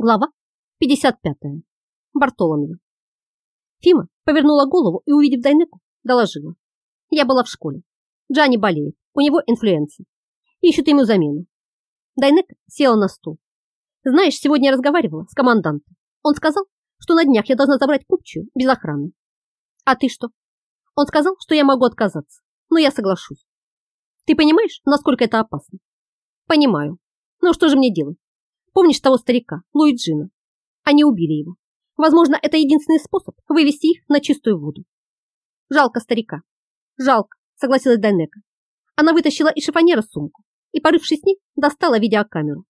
Глава 55. Бартоломью. Фима повернула голову и, увидев Дайнеку, доложила. Я была в школе. Джани болеет, у него инфлюенция. Ищут ему замену. Дайнека села на стул. Знаешь, сегодня я разговаривала с командантом. Он сказал, что на днях я должна забрать купчую без охраны. А ты что? Он сказал, что я могу отказаться, но я соглашусь. Ты понимаешь, насколько это опасно? Понимаю. Ну что же мне делать? Помнишь того старика, Луиджина? Они убили его. Возможно, это единственный способ вывести их на чистую воду. Жалко старика. Жалко, согласилась Дайнека. Она вытащила из шифонера сумку и, порывшись с ней, достала видеокамеру.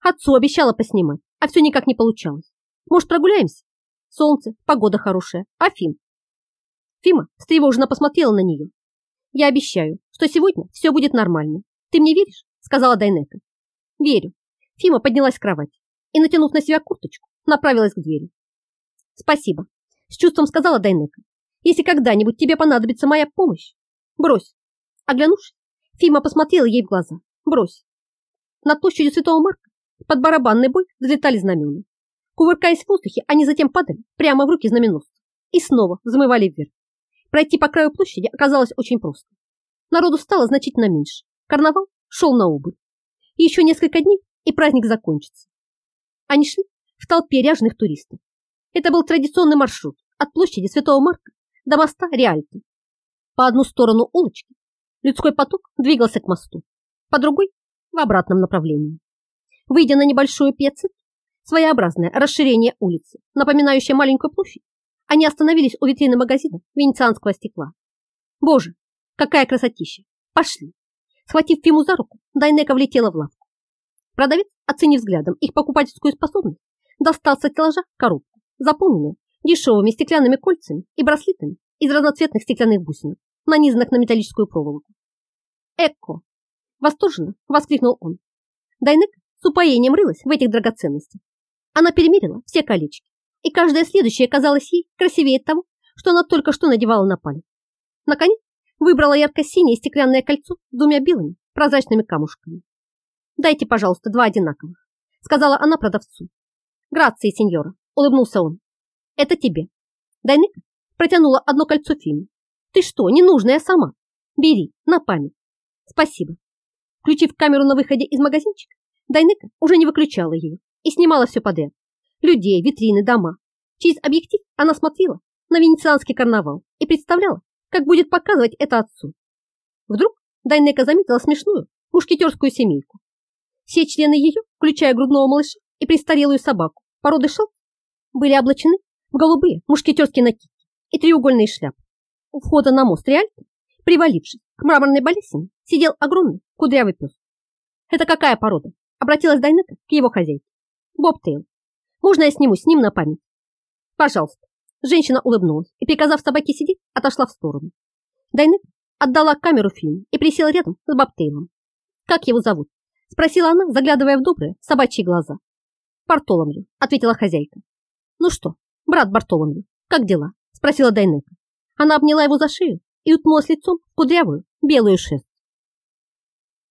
Отцу обещала поснимать, а все никак не получалось. Может, прогуляемся? Солнце, погода хорошая. А Фим? Фима встревоженно посмотрела на нее. Я обещаю, что сегодня все будет нормально. Ты мне веришь? Сказала Дайнека. Верю, Фима поднялась с кровати и, натянув на себя курточку, направилась к двери. «Спасибо», — с чувством сказала Дайнека. «Если когда-нибудь тебе понадобится моя помощь, брось». Оглянувшись, Фима посмотрела ей в глаза. «Брось». Над площадью Святого Марка под барабанный бой взлетали знамена. Кувыркаясь в воздухе, они затем падали прямо в руки знаменосцев и снова взмывали вверх. Пройти по краю площади оказалось очень просто. Народу стало значительно меньше. Карнавал шел на убыль. еще несколько дней, и праздник закончится. Они шли в толпе ряженых туристов. Это был традиционный маршрут от площади Святого Марка до моста Реальто. По одну сторону улочки людской поток двигался к мосту, по другой – в обратном направлении. Выйдя на небольшую пьяцет, своеобразное расширение улицы, напоминающее маленькую площадь, они остановились у витрины магазина венецианского стекла. Боже, какая красотища! Пошли! Схватив Фиму за руку, Дайнека влетела в лавку. Продавец, оценив взглядом их покупательскую способность, достал со стеллажа коробку, заполненную дешевыми стеклянными кольцами и браслетами из разноцветных стеклянных бусинок, нанизанных на металлическую проволоку. «Эко!» – восторженно воскликнул он. Дайнека с упоением рылась в этих драгоценностях. Она перемерила все колечки, и каждое следующее казалось ей красивее того, что она только что надевала на палец. Наконец, выбрала ярко-синее стеклянное кольцо с двумя белыми прозрачными камушками. Дайте, пожалуйста, два одинаковых, сказала она продавцу. Грации, сеньора, улыбнулся он. Это тебе. Дайнека протянула одно кольцо Фиме. Ты что, не нужно, я сама. Бери, на память. Спасибо. Включив камеру на выходе из магазинчика, Дайнека уже не выключала ее и снимала все подряд. Людей, витрины, дома. Через объектив она смотрела на венецианский карнавал и представляла, как будет показывать это отцу. Вдруг Дайнека заметила смешную мушкетерскую семейку. Все члены ее, включая грудного малыша и престарелую собаку, породы шел, были облачены в голубые мушкетерские накидки и треугольные шляпы. У входа на мост Реальто, привалившись к мраморной балесине, сидел огромный кудрявый пес. «Это какая порода?» — обратилась Дайнека к его хозяйке. «Боб Тейл. Можно я сниму с ним на память?» «Пожалуйста». Женщина улыбнулась и, приказав собаке сидеть, отошла в сторону. Дайнека отдала камеру фильму и присела рядом с Боб Тейлом. «Как его зовут?» Спросила она, заглядывая в добрые собачьи глаза. Бартоломью, ответила хозяйка. Ну что, брат Бартоломью, как дела? Спросила Дайнека. Она обняла его за шею и уткнулась лицом в кудрявую белую шерсть.